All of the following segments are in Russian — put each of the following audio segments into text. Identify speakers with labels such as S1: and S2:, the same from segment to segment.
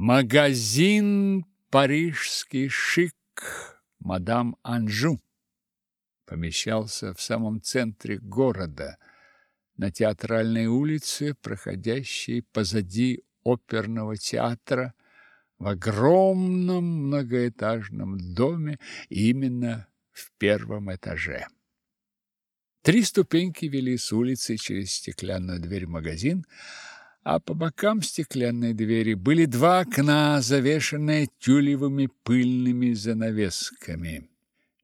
S1: Магазин «Парижский шик» мадам Анжу помещался в самом центре города, на театральной улице, проходящей позади оперного театра, в огромном многоэтажном доме, именно в первом этаже. Три ступеньки вели с улицы через стеклянную дверь в магазин, а по бокам стеклянной двери были два окна, завешенные тюлевыми пыльными занавесками.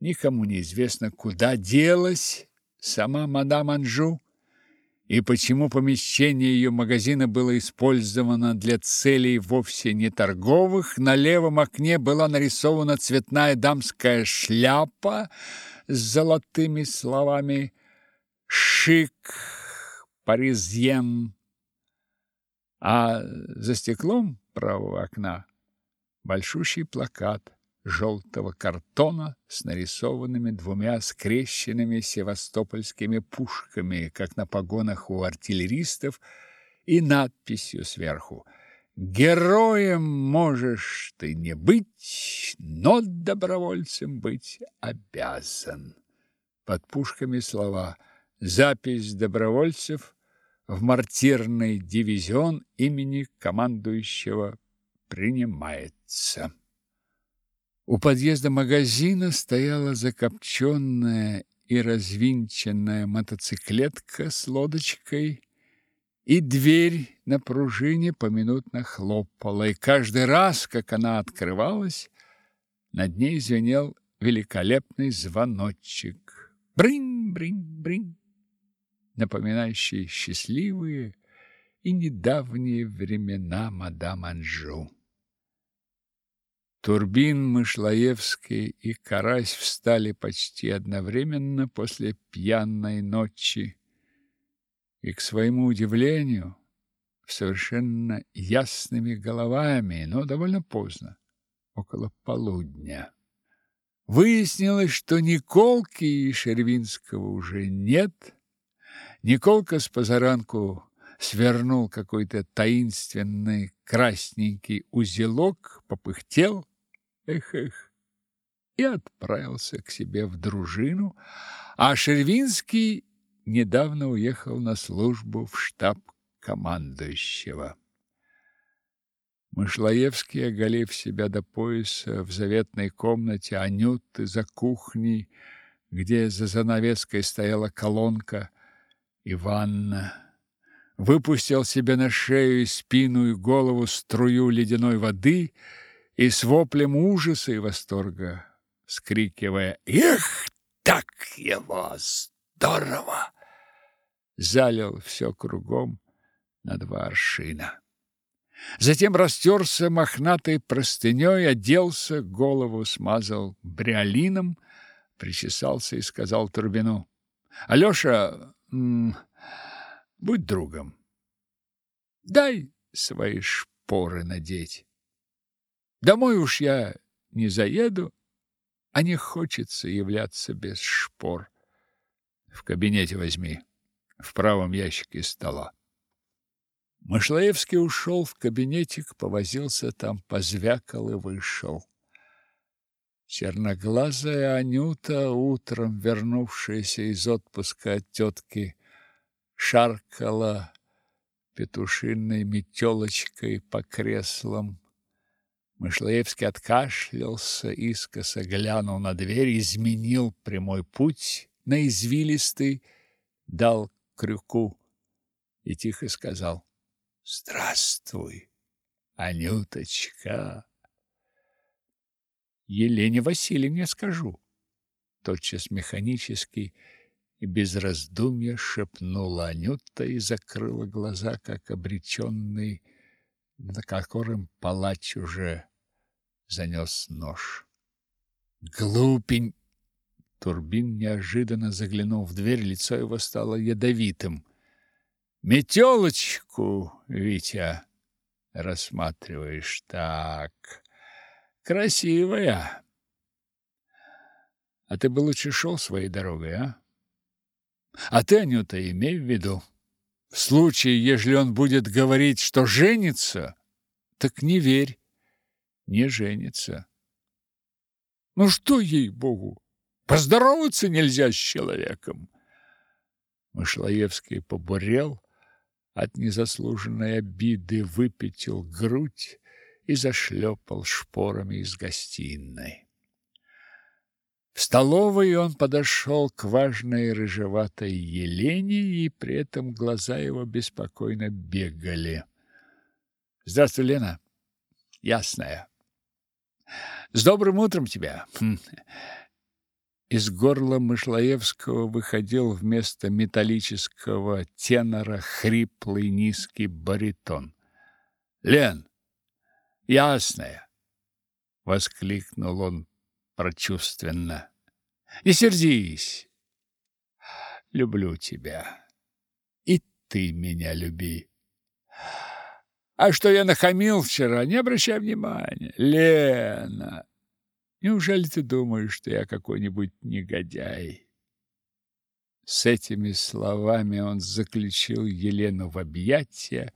S1: Никому не известно, куда делась сама мадам Анжу и почему помещение ее магазина было использовано для целей вовсе не торговых. На левом окне была нарисована цветная дамская шляпа с золотыми словами «Шик Паризьен» а за стеклом правого окна большущий плакат желтого картона с нарисованными двумя скрещенными севастопольскими пушками, как на погонах у артиллеристов, и надписью сверху «Героем можешь ты не быть, но добровольцем быть обязан». Под пушками слова «Запись добровольцев» в мартирный дивизион имени командующего принимается. У подъезда магазина стояла закопченная и развинченная мотоциклетка с лодочкой, и дверь на пружине поминутно хлопала, и каждый раз, как она открывалась, над ней звенел великолепный звоночек. Брин-брин-брин напоминающий счастливые и недавние времена мадам Анжу. Турбин, Мышлаевский и Карась встали почти одновременно после пьяной ночи и, к своему удивлению, совершенно ясными головами, но довольно поздно, около полудня. Выяснилось, что Николки и Шервинского уже нет, Николка с позаранку свернул какой-то таинственный красненький узелок, попыхтел, эх-эх, и отправился к себе в дружину, а Шервинский недавно уехал на службу в штаб командующего. Мышлоевский, оголив себя до пояса в заветной комнате Анюты за кухней, где за занавеской стояла колонка, Иванна выпустил себе на шею и спину и голову струю ледяной воды и с воплем ужаса и восторга, скрикивая «Эх, так его здорово!» залил все кругом на два аршина. Затем растерся мохнатой простыней, оделся, голову смазал бриолином, причесался и сказал Турбину. «Алеша, будь другом. Дай свои шпоры надеть. Домой уж я не заеду, а не хочется являться без шпор. В кабинете возьми, в правом ящике стола. Мышлаевский ушел в кабинетик, повозился там, позвякал и вышел. Черноглазая Анюта, утром вернувшаяся из отпуска от тетки, шаркала петушиной метелочкой по креслам. Мышлеевский откашлялся, искоса глянул на дверь, изменил прямой путь на извилистый, дал крюку и тихо сказал «Здравствуй, Анюточка!» Елене Васильевне скажу. Тотчас механически и без раздумья шепнула Анюта и закрыла глаза, как обреченный, на котором палач уже занес нож. Глупень! Турбин неожиданно заглянул в дверь, лицо его стало ядовитым. Метелочку, Витя, рассматриваешь так красивая. А ты бы лучше шел своей дорогой, а? А ты, Анюта, имей в виду, в случае, если он будет говорить, что женится, так не верь. не женится. Ну что ей-богу, поздороваться нельзя с человеком. Мышлоевский побурел от незаслуженной обиды, выпятил грудь и зашлепал шпорами из гостиной. В столовой он подошел к важной рыжеватой Елене, и при этом глаза его беспокойно бегали. «Здравствуй, Лена. Ясная. С добрым утром тебя!» хм. Из горла Мышлоевского выходил вместо металлического тенора хриплый низкий баритон. «Лен, ясная!» — воскликнул он прочувственно. «Не сердись! Люблю тебя, и ты меня люби!» А что я нахамил вчера, не обращай внимания. Лена, Неужели ты думаешь, что я какой-нибудь негодяй? С этими словами он заключил Елену в объятия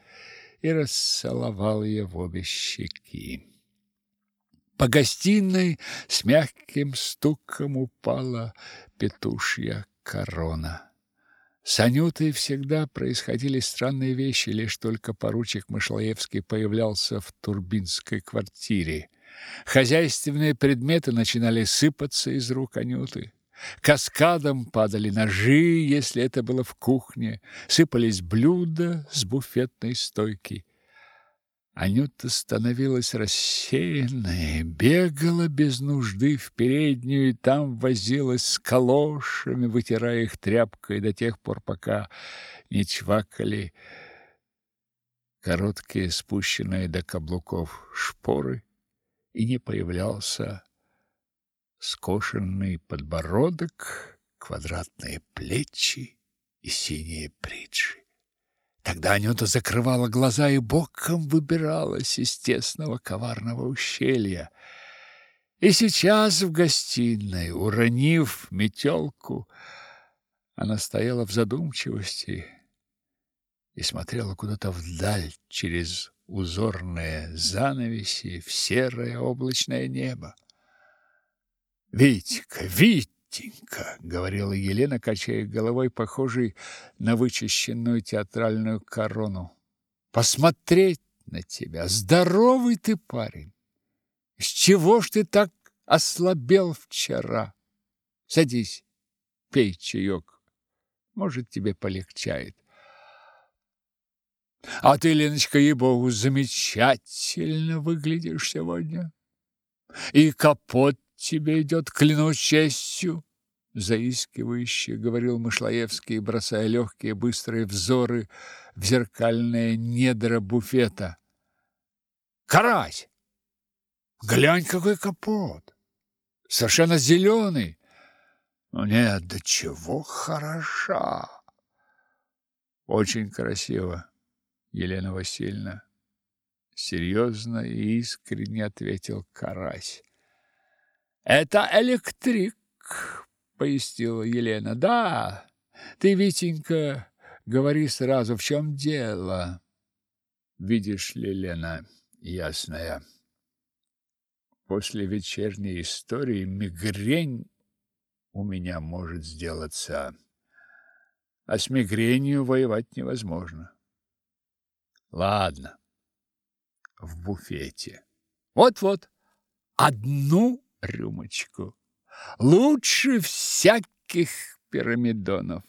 S1: и расцеловал ее в обе щеки. По гостиной с мягким стуком упала петушья корона. С Анютой всегда происходили странные вещи, лишь только поручик Мышлоевский появлялся в Турбинской квартире. Хозяйственные предметы начинали сыпаться из рук Анюты. Каскадом падали ножи, если это было в кухне, сыпались блюда с буфетной стойки. Анюта становилась рассеянной, бегала без нужды в переднюю и там возилась с калошами, вытирая их тряпкой до тех пор, пока не чвакали короткие спущенные до каблуков шпоры и не появлялся скошенный подбородок, квадратные плечи и синие бриджи. Тогда Анюта закрывала глаза и боком выбиралась из тесного коварного ущелья. И сейчас в гостиной, уронив метелку, она стояла в задумчивости и смотрела куда-то вдаль через узорные занавеси в серое облачное небо. «Витька, Витенька!» — говорила Елена, качая головой, похожей на вычищенную театральную корону. «Посмотреть на тебя! Здоровый ты парень! С чего ж ты так ослабел вчера? Садись, пей чаек, может, тебе полегчает. А ты, Леночка, ей-богу, замечательно выглядишь сегодня. И капот тебе идет, клянусь честью, заискивающе говорил Мышлаевский, бросая легкие быстрые взоры в зеркальное недра буфета. Карась! Глянь, какой капот! Совершенно зеленый. Ну нет, да чего хороша! Очень красиво. Елена Васильевна, серьезно и искренне ответил Карась. Это электрик, пояснила Елена. Да, ты, Витенька, говори сразу, в чем дело. Видишь ли, Лена, ясная, после вечерней истории мигрень у меня может сделаться, а с мигренью воевать невозможно. Ладно. В буфете. Вот-вот. Одну рюмочку. Лучше всяких пирамидонов.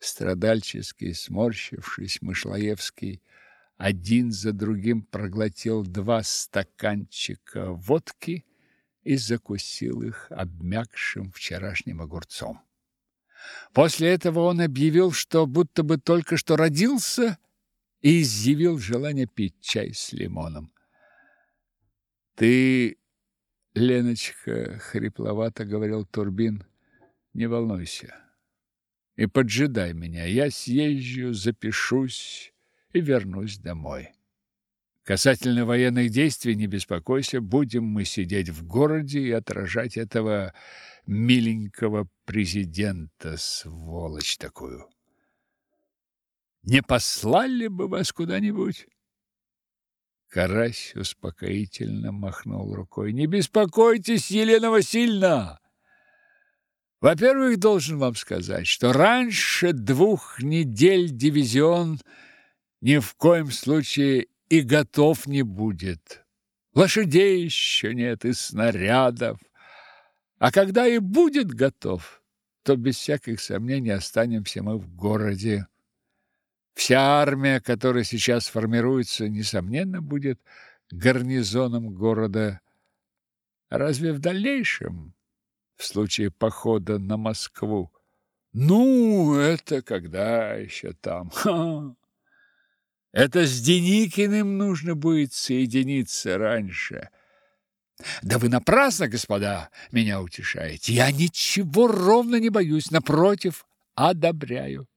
S1: Страдальчески сморщившись, Мышлоевский один за другим проглотил два стаканчика водки и закусил их обмякшим вчерашним огурцом. После этого он объявил, что будто бы только что родился и изъявил желание пить чай с лимоном. Ты, Леночка, хрипловато говорил Турбин, не волнуйся. И поджидай меня, я съезжу, запишусь и вернусь домой. Касательно военных действий не беспокойся, будем мы сидеть в городе и отражать этого миленького президента, сволочь такую. Не послали бы вас куда-нибудь? Карась успокоительно махнул рукой. «Не беспокойтесь, Елена Васильевна! Во-первых, должен вам сказать, что раньше двух недель дивизион ни в коем случае и готов не будет. Лошадей еще нет и снарядов. А когда и будет готов, то без всяких сомнений останемся мы в городе. Вся армия, которая сейчас формируется, несомненно, будет гарнизоном города. разве в дальнейшем, в случае похода на Москву? Ну, это когда еще там? Ха! Это с Деникиным нужно будет соединиться раньше. Да вы напрасно, господа, меня утешаете. Я ничего ровно не боюсь, напротив, одобряю.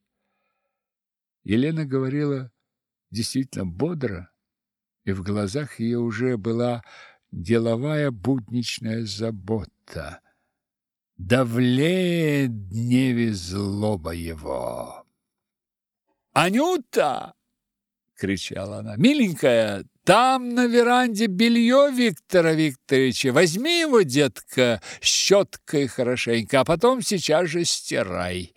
S1: Елена говорила действительно бодро, и в глазах ее уже была деловая будничная забота. Давлеет дневе злоба его. «Анюта!» — кричала она. «Миленькая, там на веранде белье Виктора Викторовича. Возьми его, детка, щеткой хорошенько, а потом сейчас же стирай».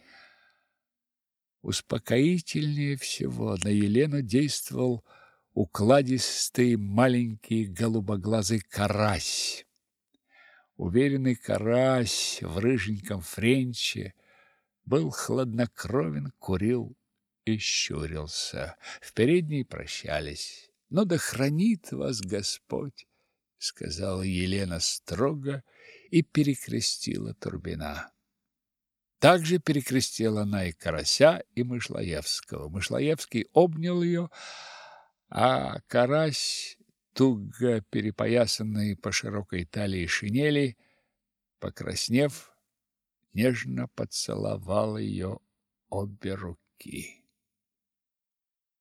S1: Успокоительнее всего на Елену действовал укладистый маленький голубоглазый карась. Уверенный карась в рыженьком френче был хладнокровен, курил и щурился. В передней прощались. «Ну да хранит вас Господь!» — сказала Елена строго и перекрестила Турбина. Также перекрестила она и Карася, и Мышлоевского. Мышлоевский обнял ее, а Карась, туго перепоясанный по широкой талии шинели, покраснев, нежно поцеловал ее обе руки.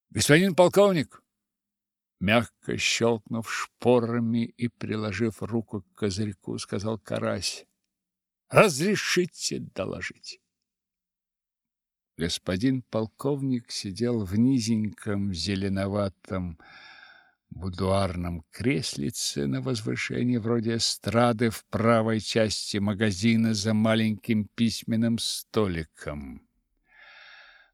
S1: «Господин полковник!» Мягко щелкнув шпорами и приложив руку к козырьку, сказал Карась. Разрешите доложить. Господин полковник сидел в низеньком зеленоватом будуарном креслице на возвышении вроде эстрады в правой части магазина за маленьким письменным столиком.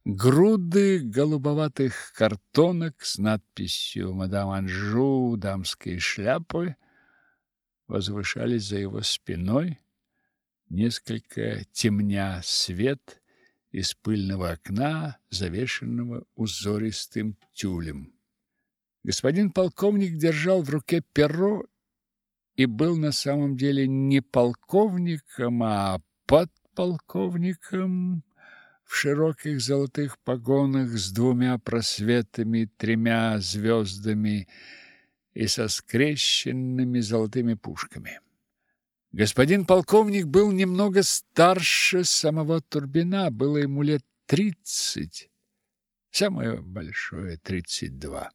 S1: Груды голубоватых картонок с надписью «Мадам Анжу. Дамские шляпы» возвышались за его спиной, несколько темня свет из пыльного окна, завешенного узористым тюлем. Господин полковник держал в руке перо и был на самом деле не полковником, а подполковником в широких золотых погонах с двумя просветами, тремя звездами и со скрещенными золотыми пушками. Господин полковник был немного старше самого Турбина, было ему лет тридцать, самое большое тридцать два.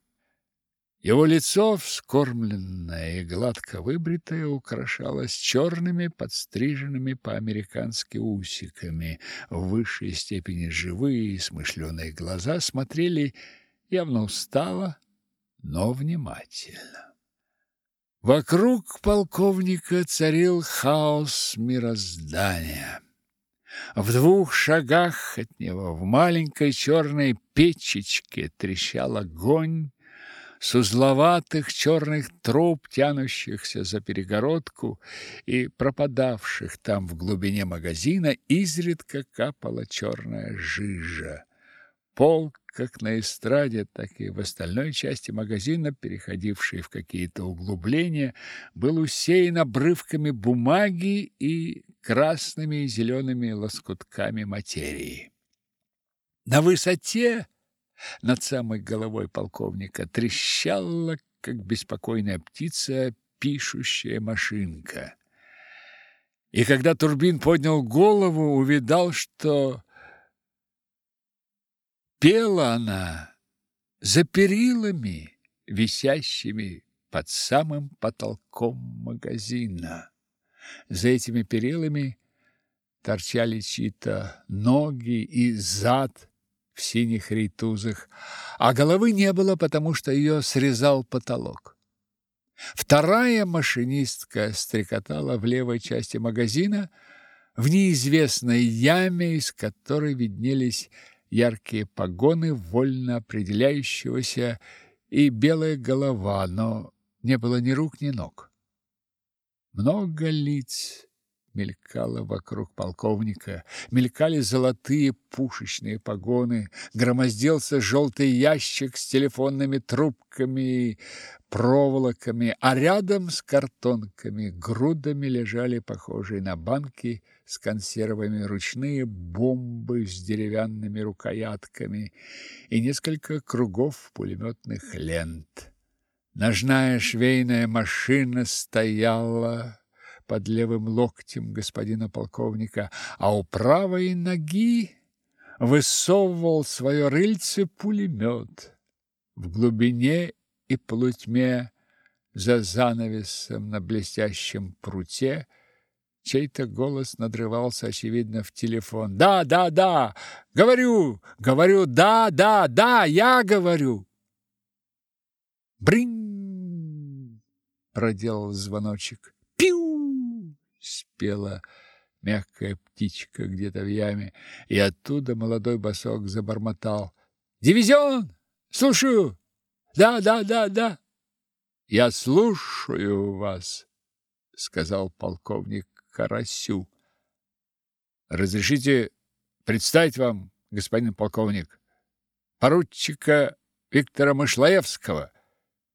S1: Его лицо, вскормленное и гладко выбритое, украшалось черными, подстриженными по-американски усиками. В высшей степени живые и смышленые глаза смотрели явно устало, но внимательно. Вокруг полковника царил хаос мироздания. В двух шагах от него в маленькой черной печечке трещал огонь, с узловатых черных труб, тянущихся за перегородку и пропадавших там в глубине магазина, изредка капала черная жижа. Пол как на эстраде, так и в остальной части магазина, переходившей в какие-то углубления, был усеян обрывками бумаги и красными и зелеными лоскутками материи. На высоте над самой головой полковника трещала, как беспокойная птица, пишущая машинка. И когда Турбин поднял голову, увидал, что Пела она за перилами, висящими под самым потолком магазина. За этими перилами торчали чьи-то ноги и зад в синих рейтузах, а головы не было, потому что ее срезал потолок. Вторая машинистка стрекотала в левой части магазина, в неизвестной яме, из которой виднелись яркие погоны вольно определяющегося и белая голова, но не было ни рук, ни ног. Много лиц мелькало вокруг полковника, мелькали золотые пушечные погоны, громоздился желтый ящик с телефонными трубками и проволоками, а рядом с картонками грудами лежали похожие на банки с консервами ручные бомбы с деревянными рукоятками и несколько кругов пулеметных лент. Ножная швейная машина стояла под левым локтем господина полковника, а у правой ноги высовывал свое рыльце пулемет. В глубине и полутьме за занавесом на блестящем пруте чей-то голос надрывался, очевидно, в телефон. «Да, да, да! Говорю! Говорю! Да, да, да! Я говорю!» «Бринь!» — проделал звоночек. Спела мягкая птичка где-то в яме, и оттуда молодой босок забормотал. «Дивизион! Слушаю! Да, да, да, да. Я слушаю вас, сказал полковник Карасю. Разрешите представить вам, господин полковник, поручика Виктора Мышлаевского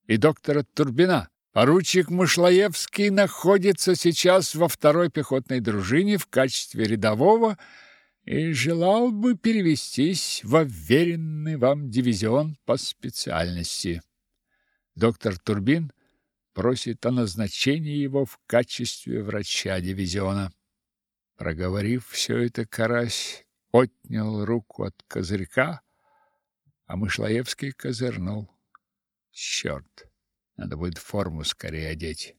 S1: и доктора Турбина. Поручик Мышлаевский находится сейчас во второй пехотной дружине в качестве рядового и желал бы перевестись в уверенный вам дивизион по специальности. Доктор Турбин просит о назначении его в качестве врача дивизиона. Проговорив все это, Карась отнял руку от козырька, а Мышлаевский козырнул. Черт, надо будет форму скорее одеть.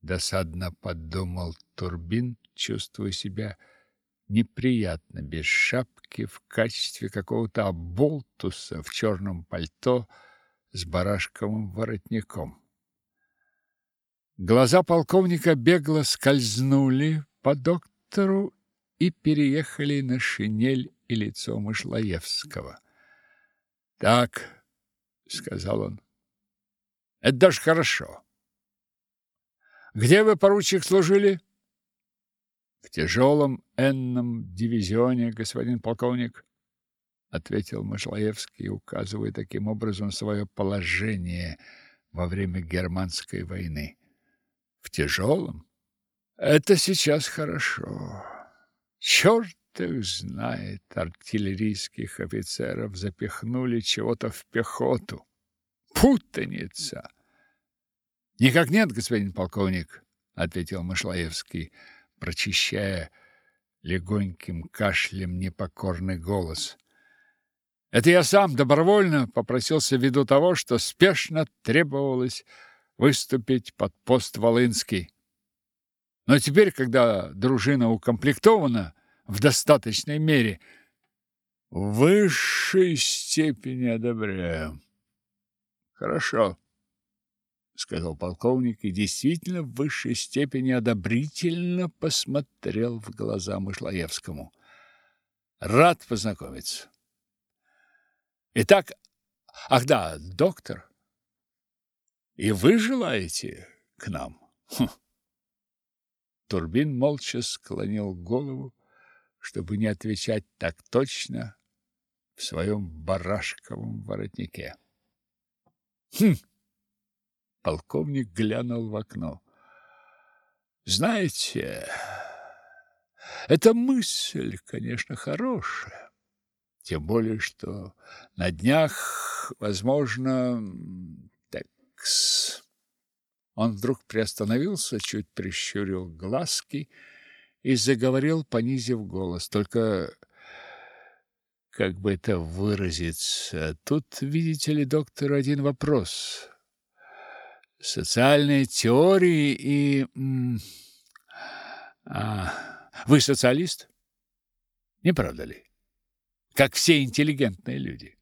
S1: Досадно подумал Турбин, чувствуя себя неприятно без шапки в качестве какого-то оболтуса в черном пальто с барашковым воротником. Глаза полковника бегло скользнули по доктору и переехали на шинель и лицо Мышлаевского. «Так», — сказал он, — «это даже хорошо. Где вы, поручик, служили?» В тяжелом энном дивизионе, господин полковник, ответил Машлаевский, указывая таким образом свое положение во время германской войны. В тяжелом? Это сейчас хорошо. Черт их знает, артиллерийских офицеров запихнули чего-то в пехоту. Путаница. Никак нет, господин полковник, ответил Машлаевский прочищая легоньким кашлем непокорный голос. Это я сам добровольно попросился ввиду того, что спешно требовалось выступить под пост Волынский. Но теперь, когда дружина укомплектована в достаточной мере, в высшей степени одобряю. Хорошо сказал полковник и действительно в высшей степени одобрительно посмотрел в глаза Мышлаевскому. Рад познакомиться. Итак, ах да, доктор, и вы желаете к нам? Хм. Турбин молча склонил голову, чтобы не отвечать так точно в своем барашковом воротнике. Хм, Полковник глянул в окно. Знаете, эта мысль, конечно, хорошая. Тем более, что на днях, возможно, такс. Он вдруг приостановился, чуть прищурил глазки и заговорил, понизив голос. Только как бы это выразиться? Тут, видите ли, доктор, один вопрос социальные теории и... А, вы социалист? Не правда ли? Как все интеллигентные люди.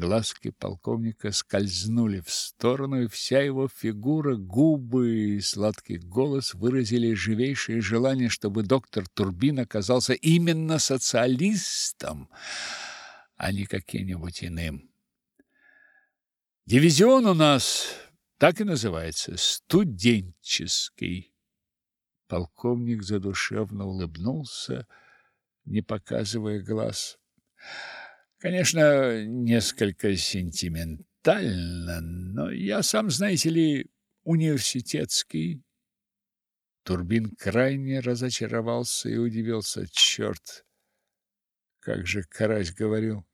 S1: Глазки полковника скользнули в сторону, и вся его фигура, губы и сладкий голос выразили живейшее желание, чтобы доктор Турбин оказался именно социалистом, а не каким-нибудь иным. Дивизион у нас так и называется студенческий. Полковник задушевно улыбнулся, не показывая глаз. Конечно, несколько сентиментально, но я сам, знаете ли, университетский. Турбин крайне разочаровался и удивился. Черт, как же Карась говорил.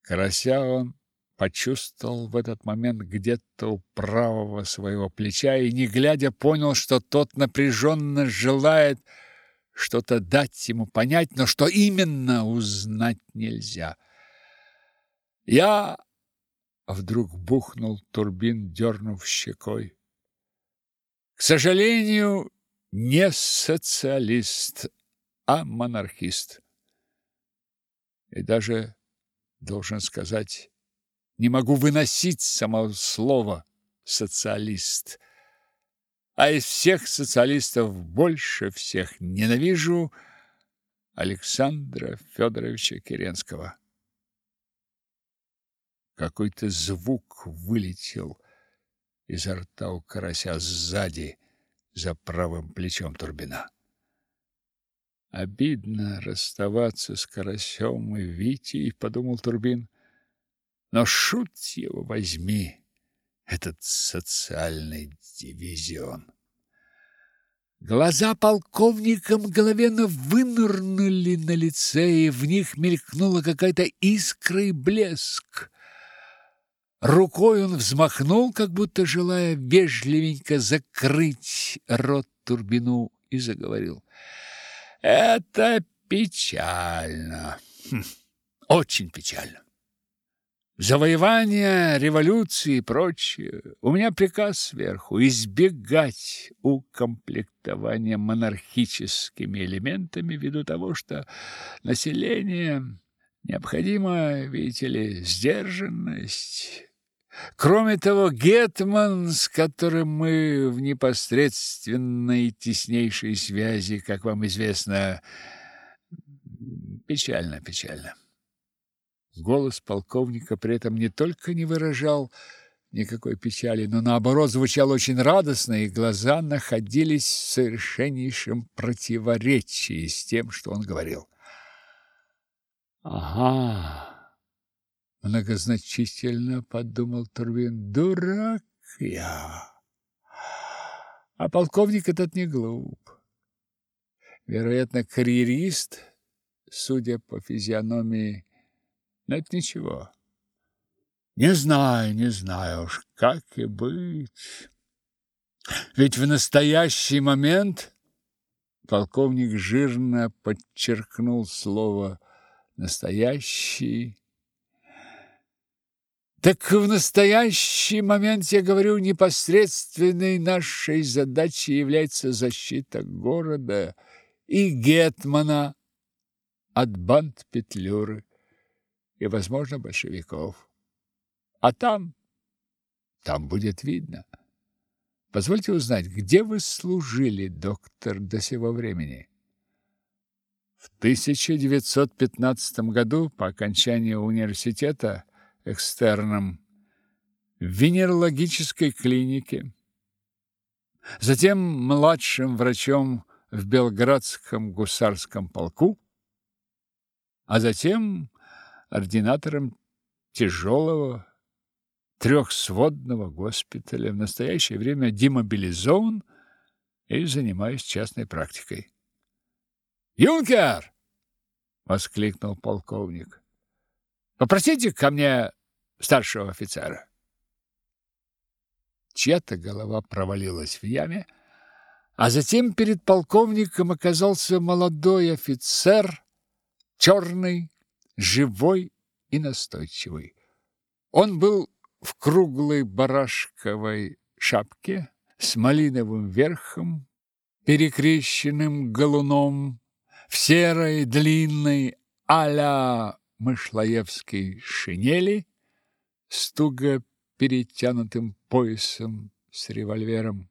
S1: Карася он почувствовал в этот момент где-то у правого своего плеча и, не глядя, понял, что тот напряженно желает что-то дать ему понять, но что именно узнать нельзя. Я вдруг бухнул турбин, дернув щекой. К сожалению, не социалист, а монархист. И даже, должен сказать, не могу выносить самого слова «социалист» а из всех социалистов больше всех ненавижу Александра Федоровича Керенского. Какой-то звук вылетел изо рта у карася сзади, за правым плечом Турбина. Обидно расставаться с карасем и Витей, подумал Турбин. Но шут его возьми этот социальный дивизион. Глаза полковника мгновенно вынырнули на лице, и в них мелькнула какая-то искра и блеск. Рукой он взмахнул, как будто желая вежливенько закрыть рот Турбину, и заговорил. «Это печально, хм, очень печально завоевания, революции и прочее. У меня приказ сверху избегать укомплектования монархическими элементами ввиду того, что население необходимо, видите ли, сдержанность. Кроме того, гетман, с которым мы в непосредственной теснейшей связи, как вам известно, печально, печально. Голос полковника при этом не только не выражал никакой печали, но наоборот звучал очень радостно, и глаза находились в совершеннейшем противоречии с тем, что он говорил. Ага. Многозначительно подумал Турбин. Дурак я. А полковник этот не глуп. Вероятно, карьерист, судя по физиономии но это ничего. Не знаю, не знаю уж, как и быть. Ведь в настоящий момент полковник жирно подчеркнул слово «настоящий». Так в настоящий момент, я говорю, непосредственной нашей задачей является защита города и гетмана от банд Петлюры и, возможно, большевиков. А там, там будет видно. Позвольте узнать, где вы служили, доктор, до сего времени? В 1915 году, по окончании университета, экстерном, в венерологической клинике, затем младшим врачом в Белградском гусарском полку, а затем ординатором тяжелого трехсводного госпиталя, в настоящее время демобилизован и занимаюсь частной практикой. «Юнкер!» — воскликнул полковник. «Попросите ко мне старшего офицера». Чья-то голова провалилась в яме, а затем перед полковником оказался молодой офицер, черный, живой и настойчивый. Он был в круглой барашковой шапке с малиновым верхом, перекрещенным галуном, в серой длинной а-ля мышлоевской шинели с туго перетянутым поясом с револьвером.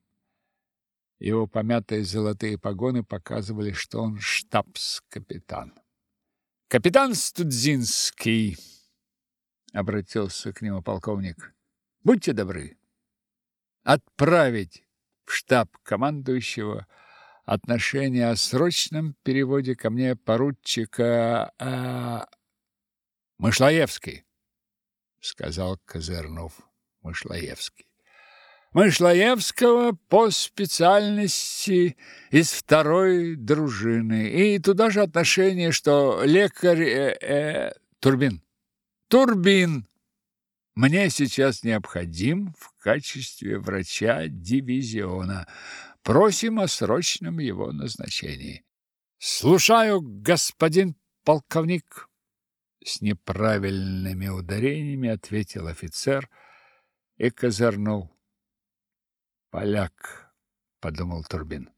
S1: Его помятые золотые погоны показывали, что он штабс-капитан. «Капитан Студзинский!» — обратился к нему полковник. «Будьте добры, отправить в штаб командующего отношение о срочном переводе ко мне поручика а... Мышлоевский, сказал Козырнов. Мышлоевский. Мышлоевского по специальности из второй дружины. И туда же отношение, что лекарь э, э, Турбин. Турбин мне сейчас необходим в качестве врача дивизиона. Просим о срочном его назначении. Слушаю, господин полковник. С неправильными ударениями ответил офицер и козырнул. Поляк, подумал Турбин.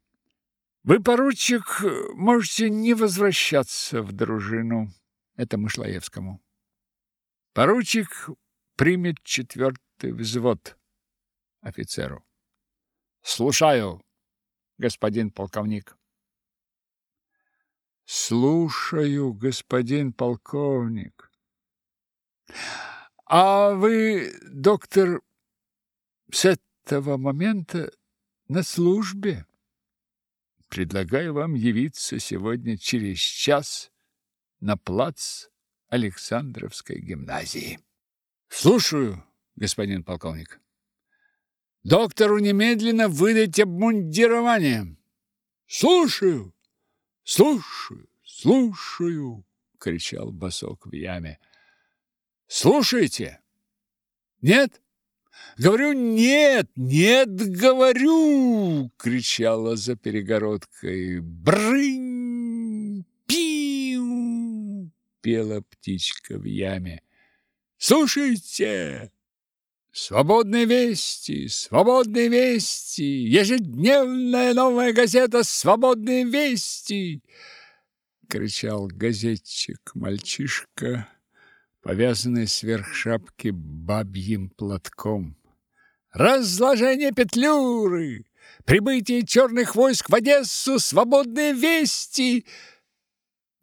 S1: Вы, поручик, можете не возвращаться в дружину. Это Мышлоевскому. Поручик примет четвертый взвод офицеру. Слушаю, господин полковник. Слушаю, господин полковник. А вы, доктор, с этого момента на службе? Предлагаю вам явиться сегодня через час на плац Александровской гимназии. Слушаю, господин полковник. Доктору немедленно выдать обмундирование. Слушаю. Слушаю, слушаю, кричал босок в яме. Слушайте. Нет? Говорю, нет, нет, говорю, кричала за перегородкой. Брынь, пиу, пела птичка в яме. Слушайте! Свободные вести, свободные вести, ежедневная новая газета «Свободные вести!» кричал газетчик-мальчишка, повязанный сверх шапки бабьим платком. «Разложение Петлюры! Прибытие черных войск в Одессу! Свободные вести!»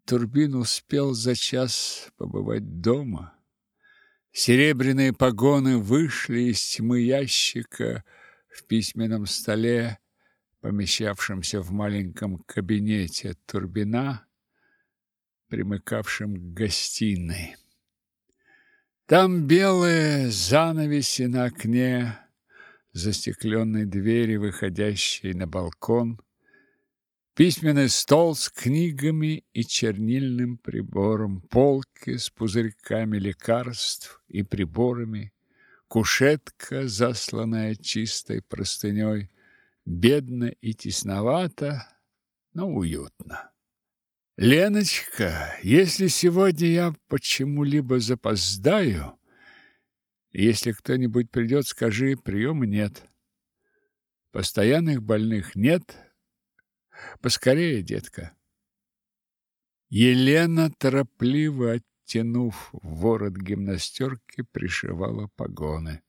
S1: Турбин успел за час побывать дома. Серебряные погоны вышли из тьмы ящика в письменном столе, помещавшемся в маленьком кабинете Турбина, примыкавшем к гостиной. Там белые занавеси на окне, застекленные двери, выходящие на балкон, письменный стол с книгами и чернильным прибором, полки с пузырьками лекарств и приборами, кушетка, засланная чистой простыней, бедно и тесновато, но уютно. Леночка, если сегодня я почему-либо запоздаю, если кто-нибудь придет, скажи, приема нет. Постоянных больных нет, Поскорее, детка. Елена, торопливо оттянув ворот гимнастерки, пришивала погоны.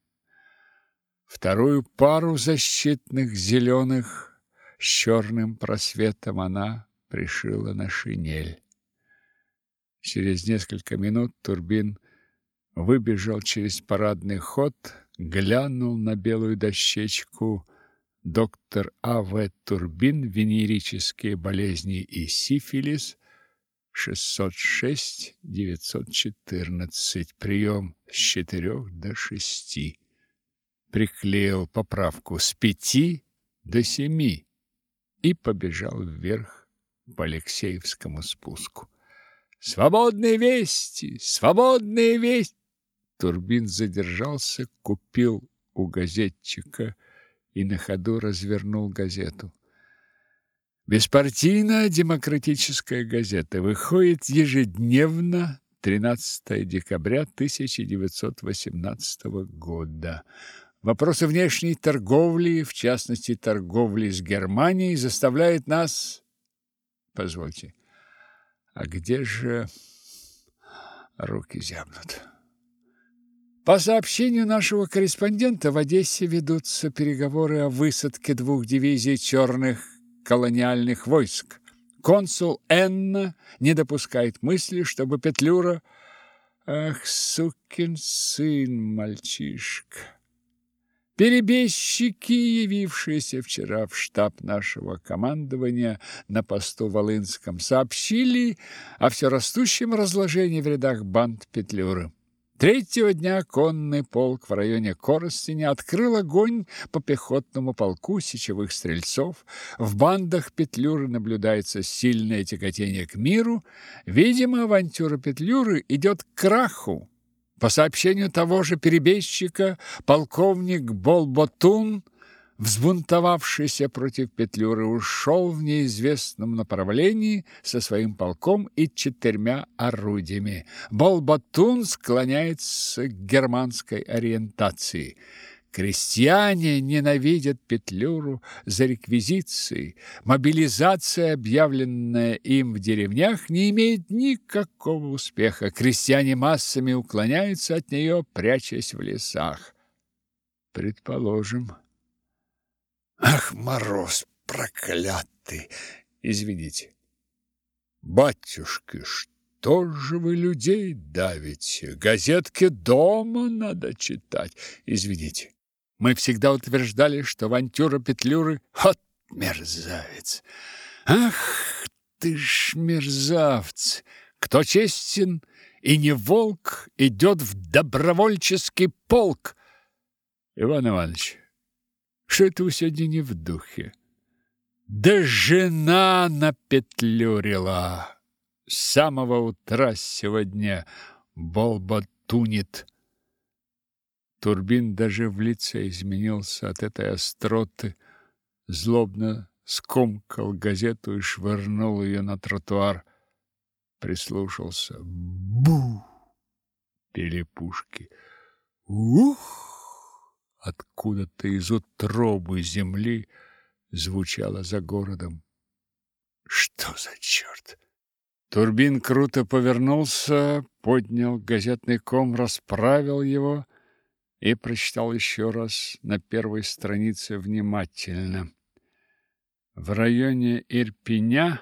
S1: Вторую пару защитных зеленых с черным просветом она пришила на шинель. Через несколько минут Турбин выбежал через парадный ход, глянул на белую дощечку доктор А.В. Турбин, венерические болезни и сифилис, 606-914, прием с 4 до 6. Приклеил поправку с 5 до 7 и побежал вверх по Алексеевскому спуску. «Свободные вести! Свободные вести!» Турбин задержался, купил у газетчика и на ходу развернул газету. Беспартийная демократическая газета выходит ежедневно 13 декабря 1918 года. Вопросы внешней торговли, в частности торговли с Германией, заставляют нас... Позвольте, а где же руки зябнут. По сообщению нашего корреспондента, в Одессе ведутся переговоры о высадке двух дивизий черных колониальных войск. Консул Энна не допускает мысли, чтобы Петлюра... Ах, сукин сын, мальчишка! Перебежчики, явившиеся вчера в штаб нашего командования на посту Волынском, сообщили о все растущем разложении в рядах банд Петлюры. Третьего дня конный полк в районе Коростеня открыл огонь по пехотному полку сечевых стрельцов. В бандах Петлюры наблюдается сильное тяготение к миру. Видимо, авантюра Петлюры идет к краху. По сообщению того же перебежчика, полковник Болботун, взбунтовавшийся против Петлюры, ушел в неизвестном направлении со своим полком и четырьмя орудиями. Болботун склоняется к германской ориентации – Крестьяне ненавидят Петлюру за реквизиции. Мобилизация, объявленная им в деревнях, не имеет никакого успеха. Крестьяне массами уклоняются от нее, прячась в лесах. Предположим. Ах, мороз проклятый! Извините. Батюшки, что же вы людей давите? Газетки дома надо читать. Извините. Мы всегда утверждали, что авантюра Петлюры — вот мерзавец. Ах ты ж мерзавец! Кто честен и не волк, идет в добровольческий полк. Иван Иванович, что это вы сегодня не в духе? Да жена напетлюрила. С самого утра сегодня Болба тунет. Турбин даже в лице изменился от этой остроты, злобно скомкал газету и швырнул ее на тротуар. Прислушался. Бу! Пели пушки. Ух! Откуда-то из утробы земли звучало за городом. Что за черт? Турбин круто повернулся, поднял газетный ком, расправил его и прочитал еще раз на первой странице внимательно. В районе Ирпеня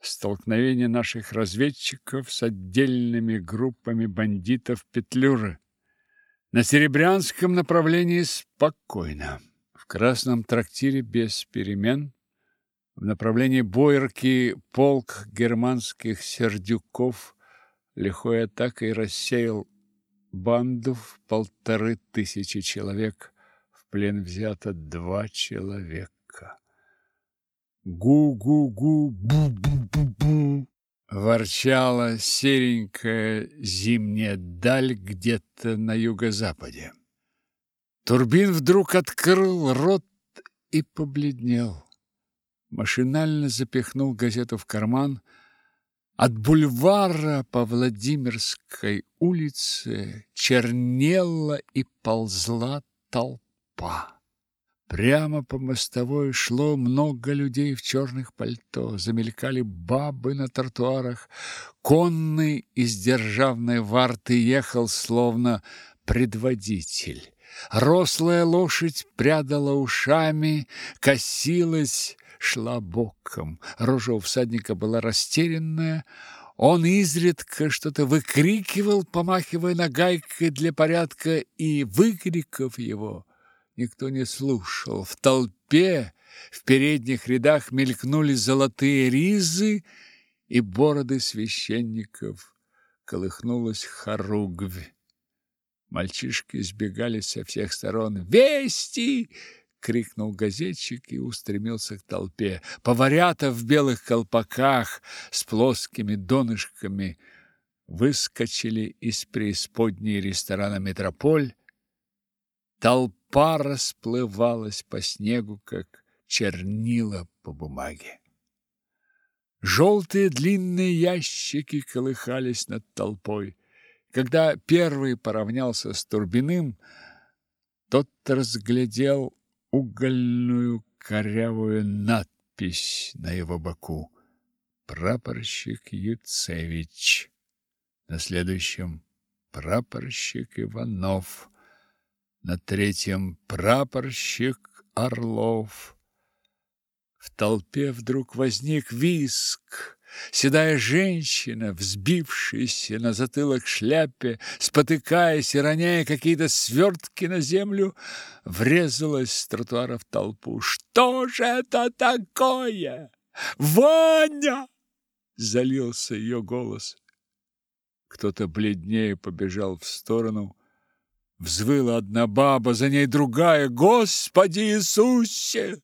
S1: столкновение наших разведчиков с отдельными группами бандитов Петлюры. На Серебрянском направлении спокойно. В Красном трактире без перемен. В направлении Бойерки полк германских сердюков лихой атакой рассеял банду в полторы тысячи человек, в плен взято два человека. Гу-гу-гу, бу-бу-бу-бу, ворчала серенькая зимняя даль где-то на юго-западе. Турбин вдруг открыл рот и побледнел. Машинально запихнул газету в карман — от бульвара по Владимирской улице чернела и ползла толпа. Прямо по мостовой шло много людей в черных пальто, замелькали бабы на тротуарах. Конный из державной варты ехал словно предводитель. Рослая лошадь прядала ушами, косилась, шла боком. Рожа у всадника была растерянная. Он изредка что-то выкрикивал, помахивая нагайкой для порядка, и, выкриков его, никто не слушал. В толпе в передних рядах мелькнули золотые ризы и бороды священников. Колыхнулась хоругвь. Мальчишки сбегали со всех сторон. «Вести! Крикнул газетчик и устремился к толпе. Поварята в белых колпаках с плоскими донышками выскочили из преисподней ресторана Метрополь. Толпа расплывалась по снегу, как чернила по бумаге. Желтые длинные ящики колыхались над толпой. Когда первый поравнялся с Турбиным, тот разглядел угольную корявую надпись на его боку «Прапорщик Юцевич». На следующем прапорщик Иванов, на третьем прапорщик Орлов. В толпе вдруг возник виск. Седая женщина, взбившаяся на затылок шляпе, спотыкаясь и роняя какие-то свертки на землю, врезалась с тротуара в толпу. «Что же это такое? Ваня!» — залился ее голос. Кто-то бледнее побежал в сторону. Взвыла одна баба, за ней другая. «Господи Иисусе!»